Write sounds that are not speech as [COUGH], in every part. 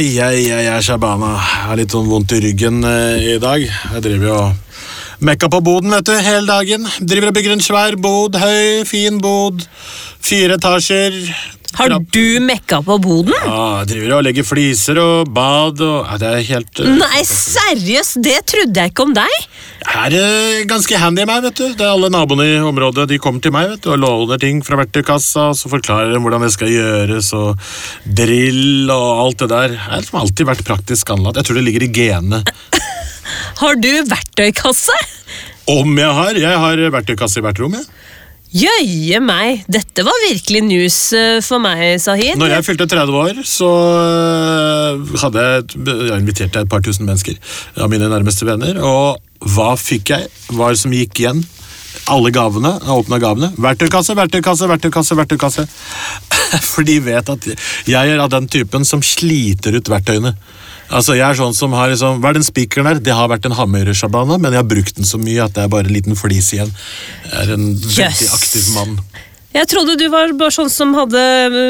Jeg, jeg er Shabana. Jeg har litt sånn vondt i ryggen eh, i dag. Jeg driver jo mekka på boden vet du, hele dagen. Driver og bygger en svær bod. Høy, fin bod. Fire etasjer. Har du mekka på boden? Ja, jeg driver og legger fliser og bad og ja, Det er helt uh, Nei, seriøst, det trodde jeg ikke om deg. Jeg er uh, ganske handy meg, vet du. Det er Alle naboene i området de kommer til meg vet du, og låner ting fra verktøykassa. Så forklarer de hvordan det skal gjøres, og drill og alt det der. Jeg har liksom alltid vært praktisk anlagt. Jeg tror det ligger i genet. [LAUGHS] Har du verktøykasse? Om jeg har! Jeg har verktøykasse i hvert rom. jeg. Jøye meg, dette var virkelig news eh, for meg, Sahid. Når jeg fylte 30 år, så øh, hadde jeg, inviterte et par tusen mennesker av mine nærmeste venner. Og hva fikk jeg? Hva som gikk igjen? Alle gavene. Jeg åpna gavene. Verktøykasse, verktøykasse, verktøykasse. verktøykasse. [LAUGHS] For de vet at jeg er av den typen som sliter ut verktøyene. Altså, jeg er sånn som har liksom, Hva er den spikeren der? Det har vært en hammersjabana, men jeg har brukt den så mye at det er bare en liten flis igjen. Jeg er en veldig aktiv mann. Jeg trodde du var bare sånn som hadde,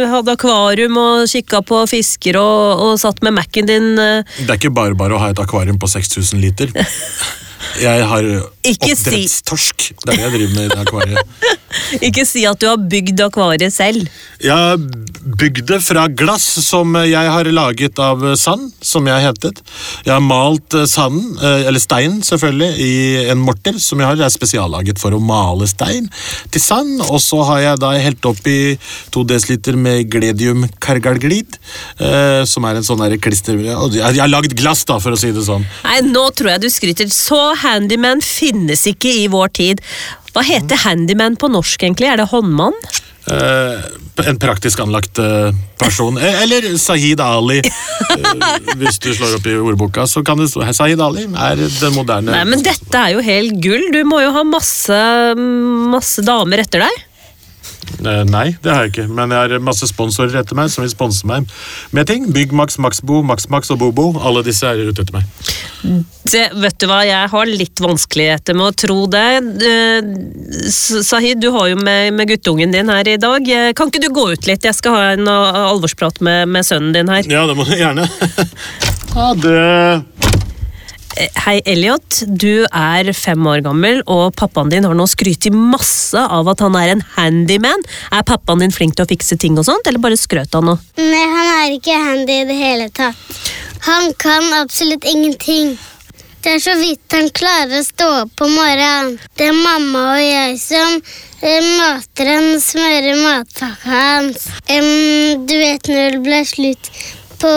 hadde akvarium og kikka på fisker og, og satt med Mac-en din. eh. Det er ikke bare bare å ha et akvarium på 6000 liter. [LAUGHS] Jeg har Ikke si- oppdrettstorsk. Det er det jeg driver med i det akvariet. [LAUGHS] Ikke si at du har bygd akvariet selv. Jeg har bygd det fra glass som jeg har laget av sand, som jeg hentet. Jeg har malt eh, sanden, eh, eller stein selvfølgelig, i en morter som jeg har. Det er spesiallaget for å male stein til sand. Og så har jeg da helt oppi to desiliter med gledium kargalglid, eh, som er en sånn klister... Jeg har lagd glass, da, for å si det sånn. Nei, nå tror jeg du skryter. Så handyman finnes ikke i vår tid. Hva heter handyman på norsk, egentlig? Er det håndmann? Eh, en praktisk anlagt eh, person. Eh, Eller Sahid Ali. Eh, [LAUGHS] hvis du slår opp i ordboka, så kan det stå Sahid Ali er den moderne Nei, men dette er jo helt gull. Du må jo ha masse, masse damer etter deg. Eh, Nei, det har jeg ikke. Men jeg har masse sponsorer etter meg som vil sponse meg med ting. Byggmax, Maxbo, Maxmax og Bobo. Alle disse er ute etter meg. Det, vet du hva, jeg har litt vanskeligheter med å tro det. Eh, Sahid, du har jo med, med guttungen din her i dag. Eh, Kan ikke du gå ut litt? Jeg skal ha en uh, alvorsprat med, med sønnen din her. Ja, det må du gjerne. [LAUGHS] Ha det. Eh, Hei, Elliot. Du er fem år gammel, og pappaen din har nå skrytt masse av at han er en handyman. Er pappaen din flink til å fikse ting og sånt, eller bare skrøt han nå? Nei, han er ikke handy i det hele tatt. Han kan absolutt ingenting. Det er så vidt han klarer å stå opp på morgenen. Det er mamma og jeg som eh, mater han, smører matpakka hans. Um, du vet når det ble slutt på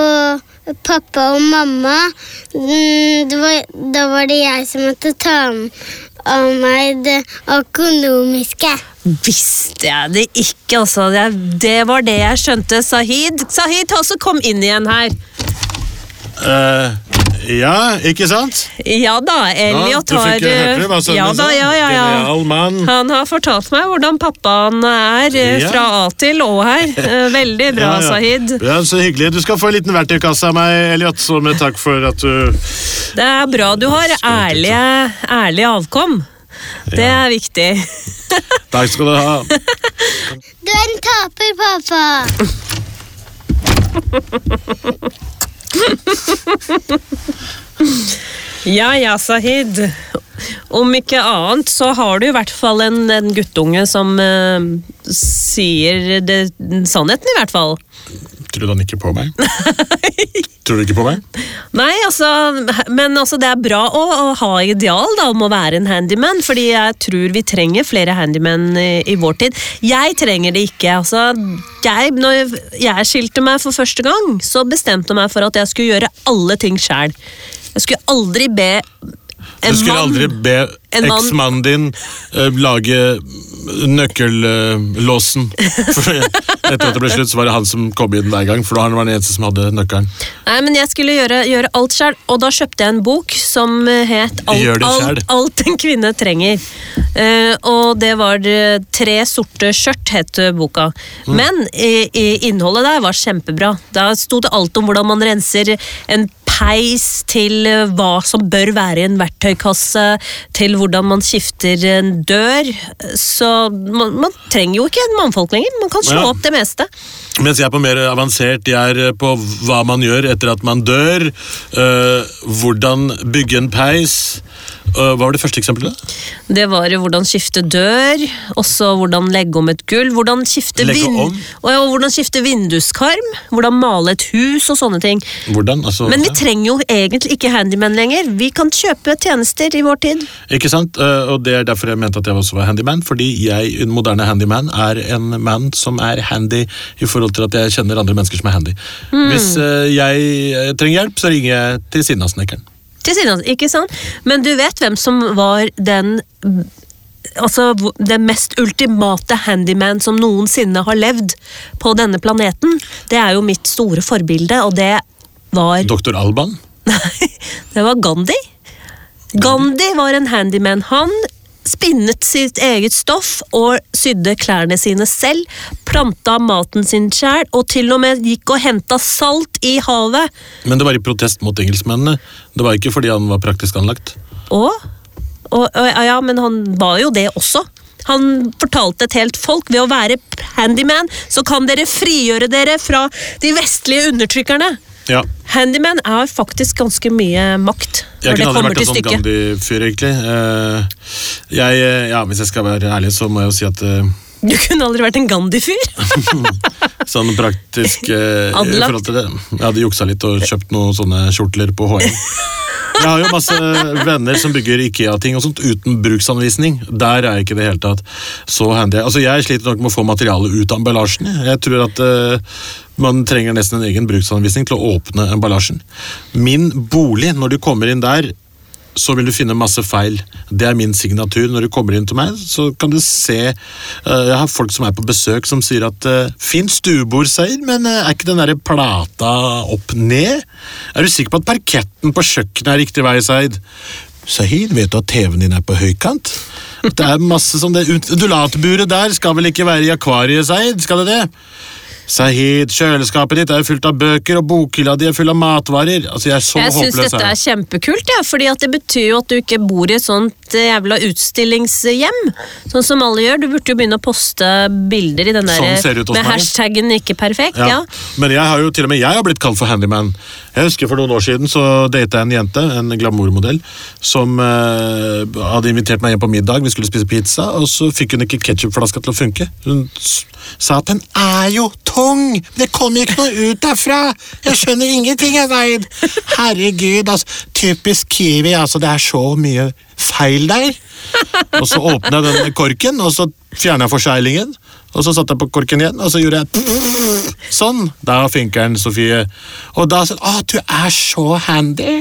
pappa og mamma, mm, det var, da var det jeg som måtte ta av meg det økonomiske. Visste jeg det ikke, altså. Det, det var det jeg skjønte. Sahid, Sahid, ta så kom inn igjen her. Eh, ja, ikke sant? Ja da, Elliot ja, har ja, da, ja, ja, ja. Genial mann. Han har fortalt meg hvordan pappaen er eh, Ja. fra A til Å her. [LAUGHS] Eh, Veldig bra, Ja, ja. Sahid. Ja, så hyggelig. Du skal få en liten verktøykasse av meg, Elliot. Så med takk for at du Det er bra du har ærlige, ærlig avkom. Det er viktig. [LAUGHS] Takk skal du ha. Du er en taper, pappa. [LAUGHS] Ja ja, Sahid. Om ikke annet så har du i hvert fall en, en guttunge som eh, sier det, sannheten, i hvert fall. Trodde han ikke på meg? [LAUGHS] Tror du ikke på meg? Nei, altså, men altså, det er bra å, å ha ideal da, om å være en handyman, fordi jeg tror vi trenger flere handyman i, i vår tid. Jeg trenger det ikke. altså. Jeg, når jeg skilte meg for første gang, så bestemte jeg meg for at jeg skulle gjøre alle ting sjæl. Jeg skulle aldri be Du skulle aldri be eksmannen din uh, lage nøkkellåsen. [LAUGHS] Uh, etter at det ble slutt, så var det han som kom inn hver gang, for da han var den eneste som hadde nøkkelen. Nei, men jeg skulle gjøre, gjøre alt sjøl, og da kjøpte jeg en bok som het Alt, alt, alt en kvinne trenger. Uh, og det var Tre sorte skjørt, het boka. Mm. Men i, i innholdet der var kjempebra. Da sto det alt om hvordan man renser en peis til eh, hva som bør være i en verktøykasse, til hvordan man skifter en dør. Så man, man trenger jo ikke en mannfolk lenger. Man kan slå Ja. opp det meste. Mens jeg er på mer avansert, jeg er på hva man gjør etter at man dør. øh, hvordan bygge en peis. Øh, hva var det første eksempelet? Det var hvordan skifte dør, også hvordan legge om et gulv, hvordan skifte, vind- og ja, og hvordan skifte vinduskarm, hvordan male et hus og sånne ting. Hvordan? Altså, Men vi ja. trenger jo egentlig ikke handyman lenger. Vi kan kjøpe tjenester i vår tid. Ikke sant? Eh, Og det er derfor jeg mente at jeg også var handyman. Fordi jeg, en moderne handyman, er en man som er handy i forhold til at jeg kjenner andre mennesker som er handy. Mm. Hvis eh, jeg eh, trenger hjelp, så ringer jeg til Sinnasnekkeren. Til siden, ikke sant? Men du vet hvem som var den Altså, den mest ultimate handyman som noensinne har levd på denne planeten. Det er jo mitt store forbilde, og det var [LAUGHS] Doktor Alban. Nei, det var Gandhi. Gandhi var en handyman. Han spinnet sitt eget stoff og sydde klærne sine selv. Planta maten sin sjæl, og til og med gikk og henta salt i havet. Men det var i protest mot engelskmennene. Det var ikke fordi han var praktisk anlagt. Og Ja, men han var jo det også. Han fortalte et helt folk ved å være handyman, så kan dere frigjøre dere fra de vestlige undertrykkerne. Ja. Handyman er faktisk ganske mye makt Jeg kunne aldri vært en sånn. Gandhi-fyr, egentlig. Eh, jeg, eh, ja, hvis jeg skal være ærlig, så må jeg jo si at eh, Du kunne aldri vært en Gandhi-fyr. [LAUGHS] Sånn praktisk eh, i [LAUGHS] forhold til det. Jeg hadde juksa litt og kjøpt noen sånne skjortler på HM. [LAUGHS] Jeg har jo masse venner som bygger Ikea-ting og sånt uten bruksanvisning. Der er jeg ikke det hele tatt så handy. Altså, Jeg sliter nok med å få materialet ut av emballasjen. Jeg tror at eh, man trenger nesten en egen bruksanvisning til å åpne emballasjen. Min bolig, når du kommer inn der, så vil du finne masse feil. Det er min signatur. Når du kommer inn til meg, så kan du se eh, Jeg har folk som er på besøk som sier at uh, Fint stuebord, sier, men eh, er ikke den der plata opp ned? Er du sikker på at parketten på kjøkkenet er riktig vei, Seid? Sahid, vet du at TV-en din er på høykant? Det er masse sånn det Undulatburet der skal vel ikke være i akvariet, Seid? Skal det det? Sahid, kjøleskapet ditt er fullt av bøker, og bokhylla di er full av matvarer. Altså, Jeg er så Jeg syns dette er kjempekult, ja, fordi det betyr jo at du ikke bor i et sånt eh, jævla utstillingshjem. Sånn som alle gjør. Du burde jo begynne å poste bilder i den der Sånn med hashtaggen 'ikke perfekt'. Ja. Ja. Men jeg har jo til og med jeg har blitt kalt for handyman. Jeg husker For noen år siden så data jeg en jente, en glamourmodell, som eh, hadde invitert meg hjem på middag. Vi skulle spise pizza, og så fikk hun ikke ketsjupflaska til å funke. Hun sa at den er jo tung! Det kommer ikke noe ut derfra! Jeg skjønner ingenting, jeg, Zaid! [LAUGHS] Herregud, altså. Typisk Kiwi, altså. Det er så mye feil der. Og så åpna jeg den korken, og så fjerna jeg forseglingen. Og så satte jeg på korken igjen, og så gjorde jeg sånn. Da funker den, Sofie. Og da sa hun Å, du er så handy!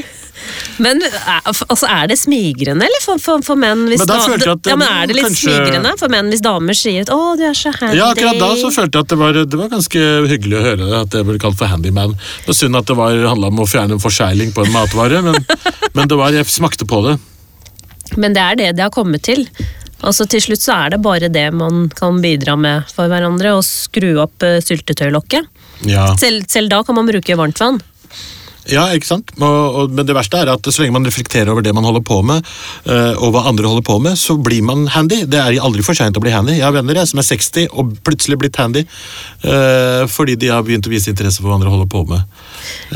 Men er, altså, er det smigrende eller for, for, for menn hvis Men da da- at ja, men Er det litt kanskje- smigrende for menn hvis damer sier 'å, du er så handy'? Ja, akkurat da så følte jeg at det var, det var ganske hyggelig å høre at det ble kalt for handyman. Det var synd at det var- handla om å fjerne en forsegling på en matvare, men, [LAUGHS] men det var, jeg smakte på det. Men det er det det har kommet til. Altså Til slutt så er det bare det man kan bidra med for hverandre, å skru opp uh, syltetøylokket. Ja. Sel, selv da kan man bruke varmt vann. Ja, ikke sant? Og, og, men det verste er at så lenge man reflekterer over det man holder på med, eh, og hva andre holder på med, så blir man handy. Det er aldri for seint å bli handy. Jeg har venner jeg, som er 60 og plutselig blitt handy eh, fordi de har begynt å vise interesse for hva andre holder på med.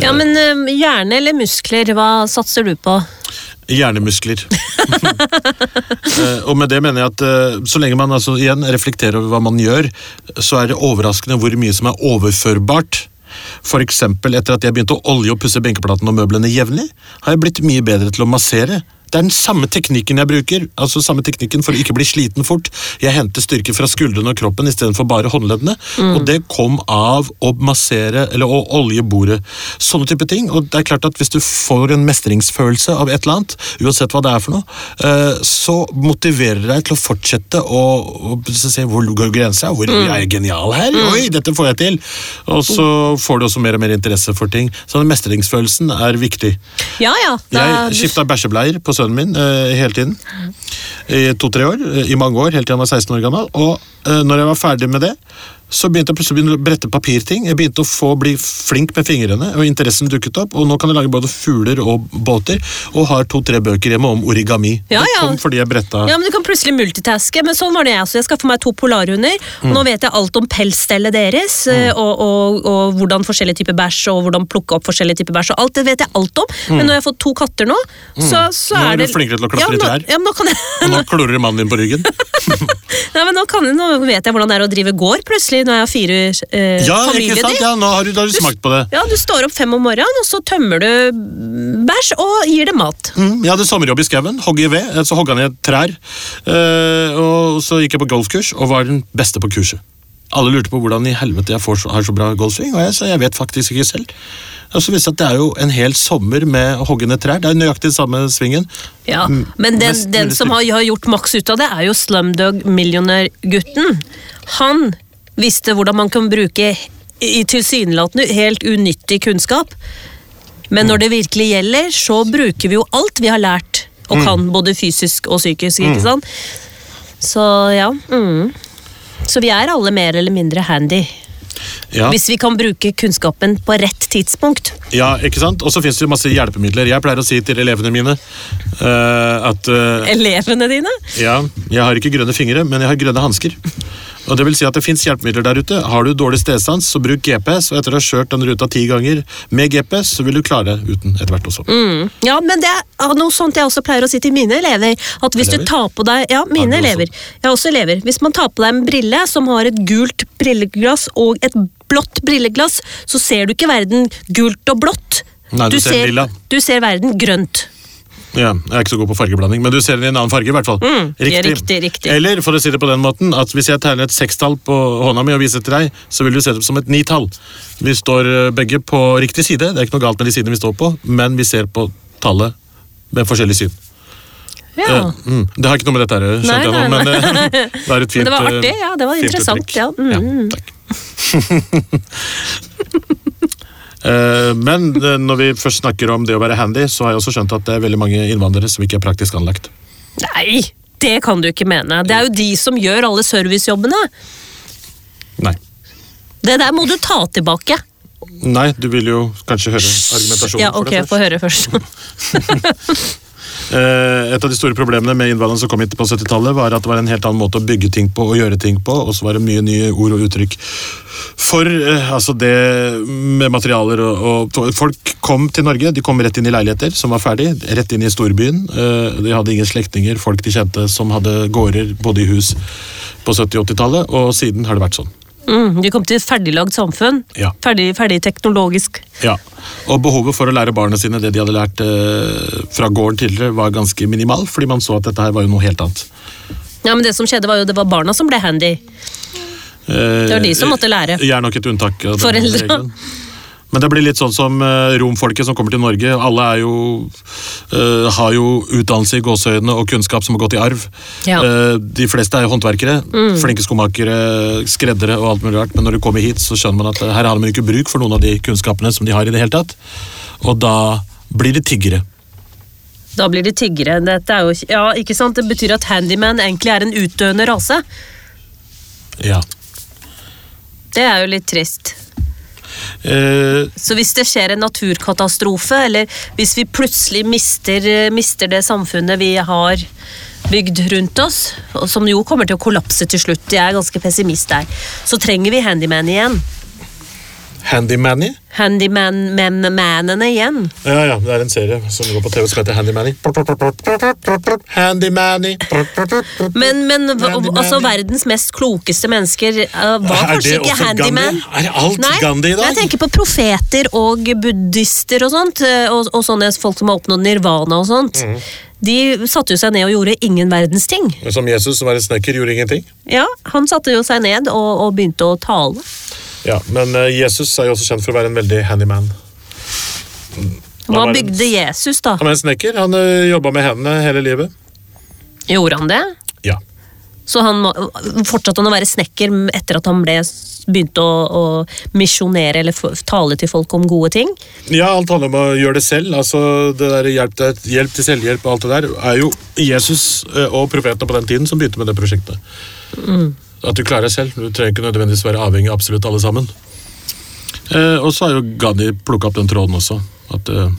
Ja, men uh, Hjerne eller muskler, hva satser du på? Hjernemuskler. [LAUGHS] Eh, og med det mener jeg at eh, så lenge man altså igjen reflekterer over hva man gjør, så er det overraskende hvor mye som er overførbart. For eksempel etter at jeg begynte å olje og pusse benkeplaten og møblene jevnlig, har jeg blitt mye bedre til å massere. Det er den samme teknikken jeg bruker, altså samme teknikken for å ikke bli sliten fort. Jeg henter styrke fra skuldrene og kroppen istedenfor bare håndleddene. Og det kom av å massere eller å olje bordet. Sånne type ting. Og det er klart at hvis du får en mestringsfølelse av et eller annet, uansett hva det er for noe, eh, så motiverer det deg til å fortsette å, å se hvor går grensa. Hvor jeg er genial her? Oi, dette får jeg til! Og så får du også mer og mer interesse for ting. Så mestringsfølelsen er viktig. Ja ja. Da, Jeg skifta bæsjebleier på sønnen min eh, hele tiden. I to-tre år. eh, I mange år, helt til han var 16 år gammel. Og eh, når jeg var ferdig med det, så begynte jeg plutselig å brette papirting. Jeg begynte å få bli flink med fingrene, og interessen dukket opp. Og nå kan jeg lage både fugler og båter, og har to-tre bøker hjemme om origami. Ja, Det kom fordi jeg bretta Ja, men Du kan plutselig multitaske, men sånn var det jeg også. Jeg skaffa meg to polarhunder, og Mm. nå vet jeg alt om pelsstellet deres, mm. og, og, og hvordan forskjellige typer bæsj, og hvordan plukke opp forskjellige typer bæsj, og alt det vet jeg alt om. Men når jeg har fått to katter nå, så, så Mm. Nå er er du det flinkere til å klatre ja, i trær. Ja, men nå kan jeg Og nå klorer mannen din på ryggen. [LAUGHS] Nei, men nå, kan, nå vet jeg hvordan det er å drive gård, plutselig, når jeg har fire eh, Ja, familier sant? Ja, nå har du, har du smakt på det. Ja, Du står opp fem om morgenen, og så tømmer du bæsj og gir det mat. Mm, jeg hadde sommerjobb i skauen. Hogge ved. Så hogga ned trær. Eh, og så gikk jeg på golfkurs og var den beste på kurset. Alle lurte på hvordan i helvete jeg får har så bra golfsving, og jeg sa jeg vet faktisk ikke selv. Og så viste det at det er jo en hel sommer med hoggende trær. Det er nøyaktig samme svingen. Ja, Mm, Men den, den som har, har gjort maks ut av det, er jo Slumdog Millionaire-gutten. Han visste hvordan man kan bruke i tilsynelatende helt unyttig kunnskap. Men Mm. når det virkelig gjelder, så bruker vi jo alt vi har lært Mm. og kan, både fysisk og psykisk. ikke sant? Så ja. Mm. Så vi er alle mer eller mindre handy. Ja, Hvis vi kan bruke kunnskapen på rett tidspunkt. ja ikke sant? Og så fins det masse hjelpemidler. Jeg pleier å si til elevene mine uh, at uh, Elevene dine? Ja, jeg har ikke grønne fingre, men jeg har grønne hansker. Og det vil si at det fins hjelpemidler der ute. Har du dårlig stedsans, så bruk GPS. Og etter å ha kjørt den ruta ti ganger med GPS, så vil du klare det uten etter hvert også. Mm. Ja, men det er noe sånt jeg også pleier å si til mine elever. At hvis Elever? du tar på deg Ja, mine elever. Jeg har også elever. Hvis man tar på deg en brille som har et gult brilleglass og et blått brilleglass, så ser du ikke verden gult og blått. Nei, du ser lilla. Du ser verden grønt. Ja, jeg er ikke så god på fargeblanding, men du ser den i en annen farge. i hvert fall. Mm, riktig. riktig, riktig. Eller for å si det på den måten, at hvis jeg tegner et sekstall på hånda mi og viser til deg, så vil du se det som et nitall. Vi står eh, begge på riktig side, det er ikke noe galt med de sidene vi står på, men vi ser på tallet med forskjellig syn. Ja. Uh, mm, det har ikke noe med dette å gjøre, skjønte jeg Nei, nå, men eh, [LAUGHS] det er et fint Men det var artig, ja. Det var interessant. Ja. Mm. takk. [LAUGHS] Eh, Men eh, når vi først snakker om det å være handy, så har jeg også skjønt at det er veldig mange innvandrere som ikke er praktisk anlagt. Nei, det kan du ikke mene. Det er jo de som gjør alle servicejobbene. Nei. Det der må du ta tilbake. Nei, du vil jo kanskje høre argumentasjonen Ja, for det først. Ja, ok, få høre først. [LAUGHS] Eh, Et av de store problemene med innvandrerne som kom hit på 70-tallet, var at det var en helt annen måte å bygge ting på og gjøre ting på, og så var det mye nye ord og uttrykk. For eh, altså det med materialer og, og Folk kom til Norge, de kom rett inn i leiligheter som var ferdig, rett inn i storbyen. Eh, De hadde ingen slektninger, folk de kjente som hadde gårder, bodde i hus på 70- og 80-tallet, og siden har det vært sånn. Mm, de kom til et ferdiglagd samfunn. Ja. Ferdig, ferdig teknologisk. Ja, Og behovet for å lære barna sine det de hadde lært eh, fra gården tidligere, var ganske minimal, fordi man så at dette her var jo noe helt annet. Ja, men Det som skjedde var jo det var barna som ble handy. Det var de som måtte lære. Jeg er nok et unntak. regelen. Men det blir litt sånn som eh, romfolket som kommer til Norge. Alle er jo, uh, har jo utdannelse i gåseøynene og kunnskap som har gått i arv. Ja. Uh, de fleste er jo håndverkere. Flinke skomakere, skreddere og alt mulig rart. Men når de kommer hit, så skjønner man at her har man ikke bruk for noen av de kunnskapene som de har i det hele tatt. Og da blir de tiggere. Da blir de tiggere. Dette er jo, ja, ikke sant? Det betyr at handyman egentlig er en utdøende rase. Ja. Det er jo litt trist. Eh, Så hvis det skjer en naturkatastrofe, eller hvis vi plutselig mister, eh, mister det samfunnet vi har bygd rundt oss, som jo kommer til å kollapse til slutt, jeg er ganske pessimist der, så trenger vi handyman igjen. Handymanny. Handyman-mennene igjen. Ja, ja, det er en serie som går på TV som heter Handymanny. Handymanny. Men, men hva- Handyman. altså, verdens mest klokeste mennesker uh, var Er kanskje ikke handyman. Gandhi? Er alt Nei, Gandhi i dag? Jeg tenker på profeter og buddhister og sånt, eh, og, og sånne folk som har oppnådd nirvana og sånt. Mm. De satte jo seg ned og gjorde ingen verdens ting. Som Jesus som var en snekker, gjorde ingenting. Ja, Han satte jo seg ned og, og begynte å tale. Ja, Men eh, Jesus er jo også kjent for å være en veldig handyman. Hva en- bygde Jesus, da? Han var en snekker. Han uh, jobba med hendene hele livet. Gjorde han det? Ja. Så han fortsatte han å være snekker etter at han ble, begynte å, å misjonere eller tale til folk om gode ting? ja, alt handler om å gjøre det selv. altså det der hjelp, hjelp til selvhjelp og alt det der er jo Jesus eh, og profetene på den tiden som begynte med det prosjektet. At du klarer deg selv. Du trenger ikke nødvendigvis være avhengig av absolutt alle sammen. Eh, og så har jo Gandhi plukka opp den tråden også. At eh,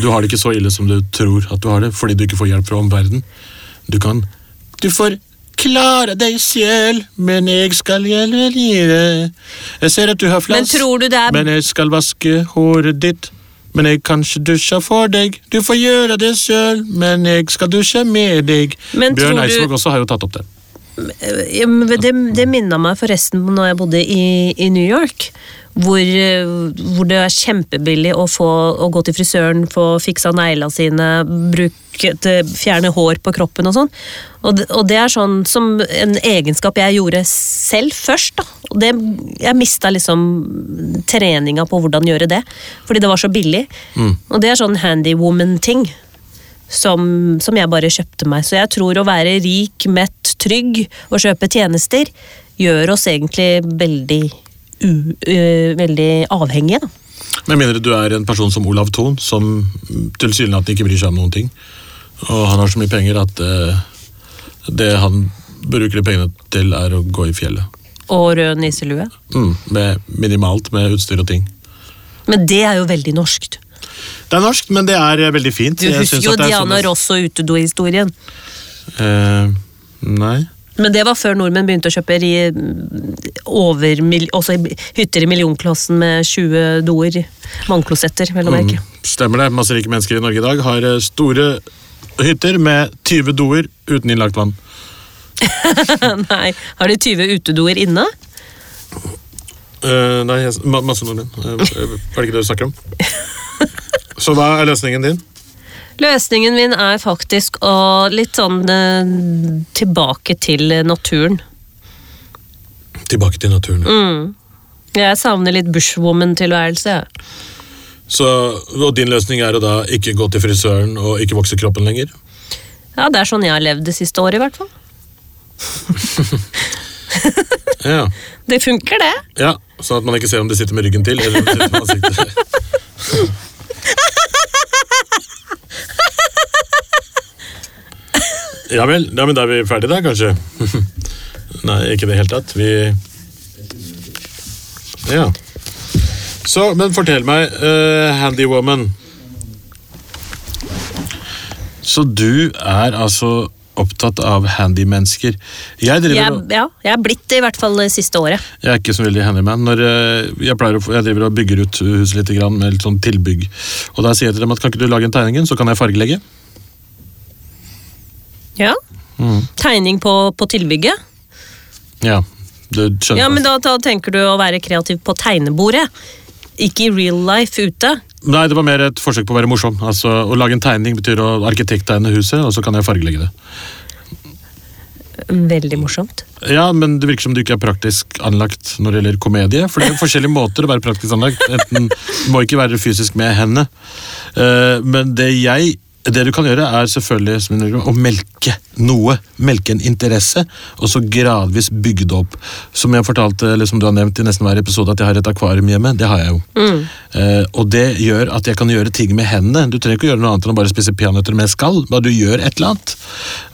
du har det ikke så ille som du tror at du har det, fordi du ikke får hjelp fra omverdenen. Du kan Du får klare deg selv, men jeg skal hjelpe deg. Jeg ser at du har Men flass, tror du det er men jeg skal vaske håret ditt. Men jeg kan ikke dusje for deg. Du får gjøre det sjøl, men jeg skal dusje med deg. Men Bjørn Eidsvåg du- også har jo tatt opp det. Det, det minna meg forresten på når jeg bodde i, i New York. Hvor, eh, hvor det er kjempebillig å, få, å gå til frisøren, få fiksa neglene sine, bruke, fjerne hår på kroppen og sånn. Og, og det er sånn som en egenskap jeg gjorde selv først. da. Og det, jeg mista liksom treninga på hvordan gjøre det, fordi det var så billig. Og det er sånn handywoman-ting som, som jeg bare kjøpte meg. Så jeg tror å være rik, mett, trygg og kjøpe tjenester gjør oss egentlig veldig, u, uh, veldig avhengige. Da. Med mener du er en person som Olav Thon, som tilsynelatende ikke bryr seg om noen ting. Og han har så mye penger at uh, det han bruker de pengene til, er å gå i fjellet. Og rød nisselue. Mm, med minimalt med utstyr og ting. Men det er jo veldig norskt. Det er norsk, men det er eh, veldig fint. Du husker jo Diana sånn... Ross og utedohistorien. Uh, nei. Men det var før nordmenn begynte å kjøpe i, over, også i hytter i millionklassen med 20 doer. Vannklosetter, vel å merke. Mm, stemmer det. Masse rike mennesker i Norge i dag har eh, store hytter med 20 doer uten innlagt vann. [LAUGHS] Nei, har de 20 utedoer inne? Uh, nei, jeg, masse nordmenn. Eh, er det ikke det du snakker om? [LAUGHS] Så hva er løsningen din? Løsningen min er faktisk å litt sånn eh, tilbake til naturen. Tilbake til naturen. Mm. Jeg savner litt bushwoman-tilværelse. Ja. Så, og din løsning er å da ikke gå til frisøren og ikke vokse kroppen lenger? Ja, Det er sånn jeg har levd det siste året, i hvert fall. [LAUGHS] [LAUGHS] Ja. Det funker, det. ja. Sånn at man ikke ser om de sitter med ryggen til, eller om de sitter med ansiktet. [LAUGHS] Ja vel, ja, men da er vi ferdige da, kanskje? [LAUGHS] Nei, ikke i det hele tatt. Vi Ja. Så, men fortell meg, uh, handywoman. Så du er altså opptatt av handymennesker. Jeg driver Jeg, ja, jeg er blitt det i hvert fall det siste året. jeg er ikke så veldig handyman. Når eh, jeg, pleier å, jeg driver og bygger ut huset litt grann, med litt sånn tilbygg. Og da sier jeg til dem at kan ikke du lage en tegning, så kan jeg fargelegge. Ja. Mm. Tegning på, på tilbygget. Ja, du skjønner. Ja, men da, da tenker du å være kreativ på tegnebordet. Ikke i real life ute. Nei, det var mer et forsøk på å være morsom. Altså, Å lage en tegning betyr å arkitekttegne huset, og så kan jeg fargelegge det. Veldig morsomt. Ja, men det virker som du ikke er praktisk anlagt når det gjelder komedie. For det er forskjellige måter å være praktisk anlagt. Enten må ikke være fysisk med henne. Eh, Men det jeg det du kan gjøre, er selvfølgelig å melke noe. Melke en interesse, og så gradvis bygge det opp. Som jeg fortalte, eller som du har nevnt i nesten hver episode, at jeg har et akvarium hjemme. Det har jeg jo. Eh, og det gjør at jeg kan gjøre ting med hendene. Du trenger ikke gjøre noe annet enn å bare spise peanøtter med skall. Bare du gjør et eller annet.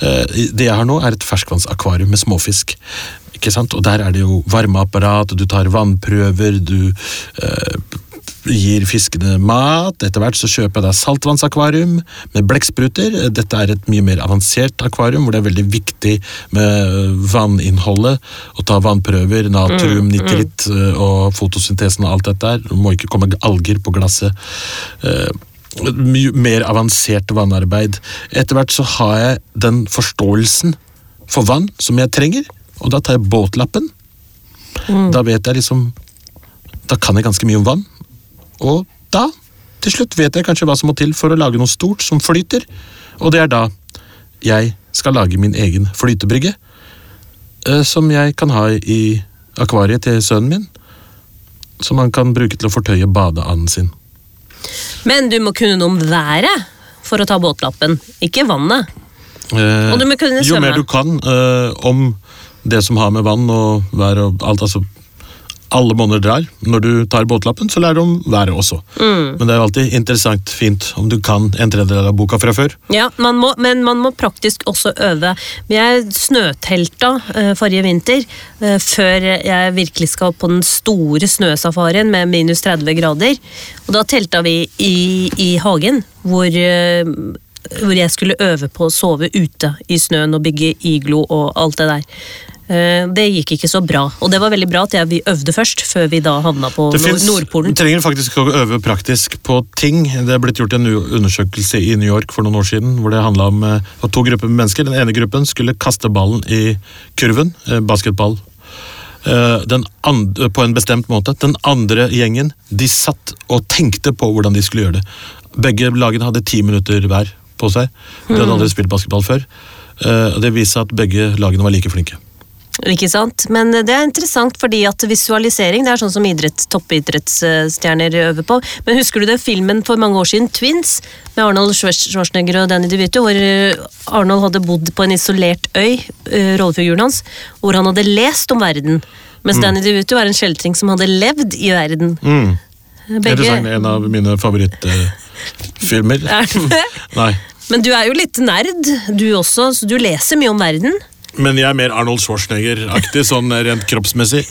Eh, det jeg har nå, er et ferskvannsakvarium med småfisk. Ikke sant? Og der er det jo varmeapparat, du tar vannprøver, du eh, gir fiskene mat. Etter hvert så kjøper jeg da saltvannsakvarium med blekkspruter. Dette er et mye mer avansert akvarium, hvor det er veldig viktig med vanninnholdet. Å ta vannprøver, natrium, nitritt eh, og fotosyntesen og alt dette her. Det må ikke komme alger på glasset. Eh, mye mer avansert vannarbeid. Etter hvert så har jeg den forståelsen for vann som jeg trenger, og da tar jeg båtlappen. Da vet jeg liksom Da kan jeg ganske mye om vann. Og da, til slutt, vet jeg kanskje hva som må til for å lage noe stort som flyter. Og det er da jeg skal lage min egen flytebrygge. eh, Som jeg kan ha i akvariet til sønnen min. Som han kan bruke til å fortøye badeanden sin. Men du må kunne noe om været for å ta båtlappen, ikke vannet. Eh, Og du må kunne jo mer du kan eh, om det som har med vann og vær og alt, altså alle måneder drar. Når du tar båtlappen, så lærer du om været også. Men det er jo alltid interessant, fint, om du kan en tredjedel av boka fra før. Ja, man må, men man må praktisk også øve. Jeg snøtelta uh, forrige vinter, uh, før jeg virkelig skal på den store snøsafarien med minus 30 grader. Og da telta vi i, i hagen, hvor, uh, hvor jeg skulle øve på å sove ute i snøen og bygge iglo og alt det der. Eh, Det gikk ikke så bra, og det var veldig bra at jeg, vi øvde først, før vi da havna på Det finnes- Nordpolen. Du trenger faktisk å øve praktisk på ting. Det er blitt gjort en undersøkelse i New York for noen år siden, hvor det handla om at det to grupper med mennesker. Den ene gruppen skulle kaste ballen i kurven, eh, basketball, eh, den andre, på en bestemt måte. Den andre gjengen de satt og tenkte på hvordan de skulle gjøre det. Begge lagene hadde ti minutter hver på seg. De hadde aldri spilt basketball før. Det viste viser at begge lagene var like flinke. Ikke sant? Men det er interessant fordi at visualisering det er sånn som idrett, toppidrettsstjerner øver på. Men husker du den filmen for mange år siden, Twins, med Arnold Schwarzenegger og Danny DeVito, hvor eh, Arnold hadde bodd på en isolert øy, eh, rollefiguren hans, hvor han hadde lest om verden. Mens Danny DeVito er en kjeltring som hadde levd i verden. Mm. Begge, Interessant. En av mine favorittfilmer. [LAUGHS] Er det? [LAUGHS] Nei. Men du er jo litt nerd, du også, så du leser mye om verden. Men jeg er mer Arnold Schwarzenegger-aktig, sånn rent kroppsmessig.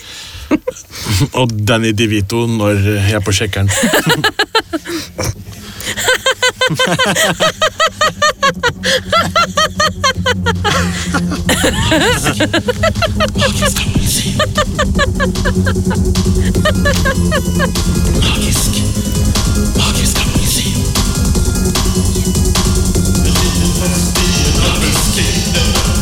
Og Danny DeVito når jeg er på sjekkeren. Magisk. [LAUGHS] Magisk museum. Magisk.